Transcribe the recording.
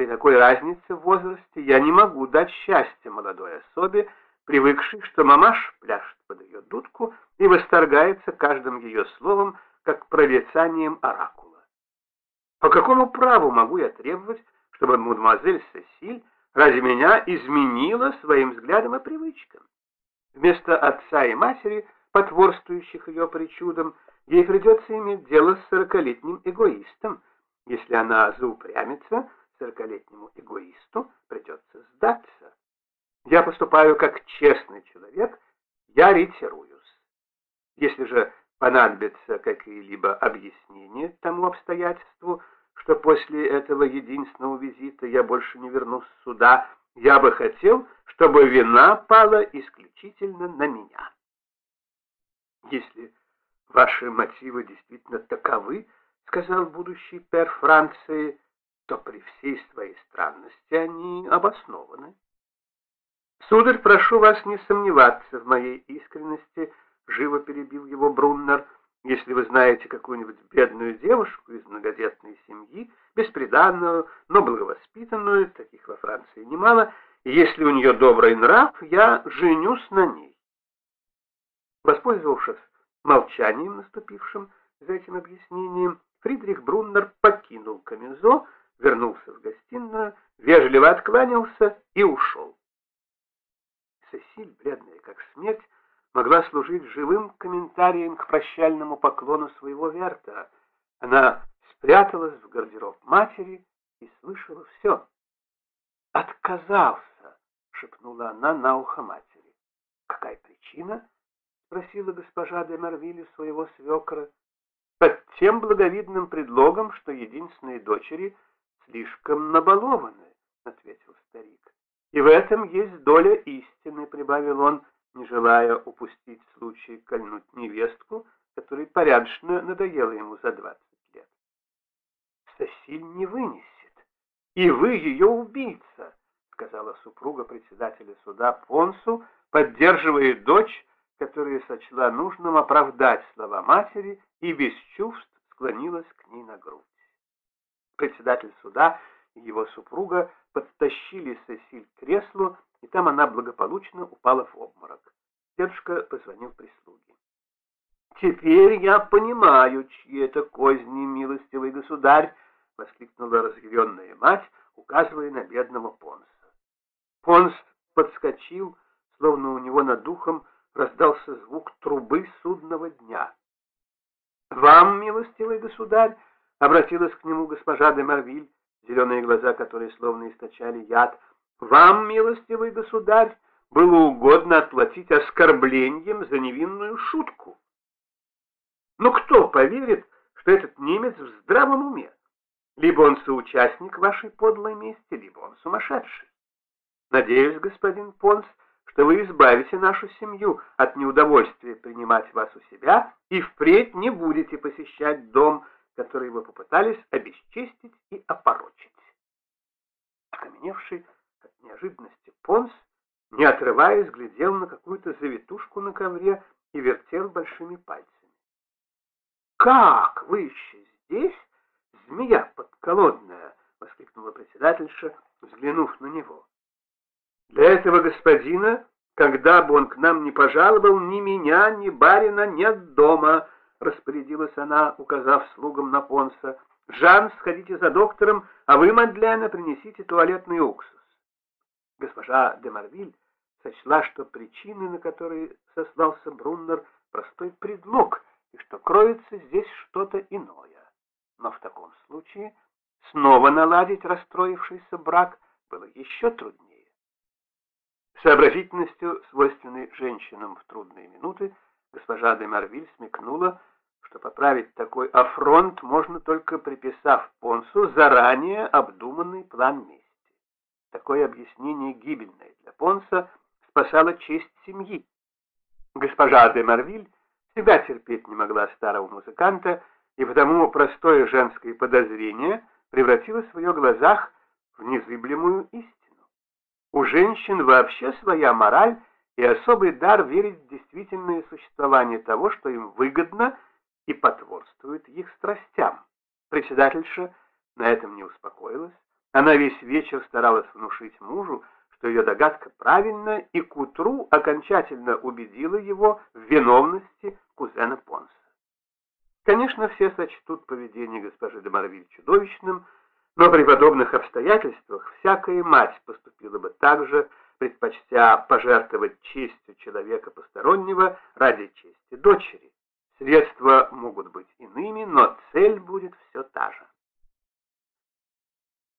При такой разнице в возрасте я не могу дать счастья молодой особе, привыкшей, что мамаш пляшет под ее дудку и восторгается каждым ее словом, как прорицанием оракула. По какому праву могу я требовать, чтобы мадемуазель Сесиль ради меня изменила своим взглядам и привычкам? Вместо отца и матери, потворствующих ее причудам, ей придется иметь дело с сорокалетним эгоистом. Если она заупрямится, сорокалетнему эгоисту придется сдаться. Я поступаю как честный человек, я ретируюсь. Если же понадобится какие-либо объяснения тому обстоятельству, что после этого единственного визита я больше не вернусь сюда, я бы хотел, чтобы вина пала исключительно на меня. Если ваши мотивы действительно таковы, сказал будущий пер Франции, то при всей своей странности они обоснованы. Сударь, прошу вас не сомневаться в моей искренности, живо перебил его Бруннер, если вы знаете какую-нибудь бедную девушку из многодетной семьи, бесприданную, но благовоспитанную, таких во Франции немало, и если у нее добрый нрав, я женюсь на ней. Воспользовавшись молчанием, наступившим за этим объяснением, Фридрих Бруннер покинул Камизо, вернулся в гостиную, вежливо откланялся и ушел. Сесиль, бледная как смерть, могла служить живым комментарием к прощальному поклону своего Верта. Она спряталась в гардероб матери и слышала все. «Отказался!» — шепнула она на ухо матери. «Какая причина?» — спросила госпожа де Марвилли своего свекра. «Под тем благовидным предлогом, что единственные дочери слишком набалованы», — ответил старик. «И в этом есть доля истины», — прибавил он, не желая упустить случай кольнуть невестку, которой порядочно надоело ему за двадцать лет. «Сосиль не вынесет, и вы ее убийца», — сказала супруга председателя суда Понсу, поддерживая дочь, которая сочла нужным оправдать слова матери и без чувств склонилась к ней на грудь. Председатель суда и его супруга подтащили Сесиль к креслу, и там она благополучно упала в обморок. Дедушка позвонил прислуге. «Теперь я понимаю, чьи это козни, милостивый государь!» — воскликнула разъяренная мать, указывая на бедного Понса. Понс подскочил, словно у него над духом раздался звук трубы судного дня. «Вам, милостивый государь!» — обратилась к нему госпожа де Марвиль, зеленые глаза которые словно источали яд. «Вам, милостивый государь, было угодно отплатить оскорблением за невинную шутку. Но кто поверит, что этот немец в здравом уме? Либо он соучастник вашей подлой мести, либо он сумасшедший. Надеюсь, господин Понс, что вы избавите нашу семью от неудовольствия принимать вас у себя и впредь не будете посещать дом, который вы попытались обесчестить и опорочить. Окаменевший от неожиданности Понс, не отрываясь, глядел на какую-то завитушку на ковре и вертел большими пальцами. «Как вы еще здесь, змея подколодная!» — воскликнула председательша, взглянув на него. «Для этого господина, когда бы он к нам не пожаловал, ни меня, ни барина нет дома!» — распорядилась она, указав слугам на Понса. «Жан, сходите за доктором, а вы, Мадляна, принесите туалетный уксус». Госпожа де Марвиль сочла, что причины, на которые сослался Бруннер, простой предлог, и что кроется здесь что-то иное. Но в таком случае снова наладить расстроившийся брак было еще труднее. Сообразительностью, свойственной женщинам в трудные минуты, госпожа де Марвиль смекнула, что поправить такой афронт можно только приписав Понсу заранее обдуманный план мести. Такое объяснение гибельное для Понса спасало честь семьи. Госпожа де Марвиль всегда терпеть не могла старого музыканта, и потому простое женское подозрение превратилось в ее глазах в незыблемую истину. У женщин вообще своя мораль и особый дар верить в действительное существование того, что им выгодно – и потворствует их страстям. Председательша на этом не успокоилась, Она весь вечер старалась внушить мужу, что ее догадка правильна, и к утру окончательно убедила его в виновности кузена Понса. Конечно, все сочтут поведение госпожи де Марвиль чудовищным, но при подобных обстоятельствах всякая мать поступила бы так же, предпочтя пожертвовать честью человека постороннего ради чести дочери. Средства могут быть иными, но цель будет все та же.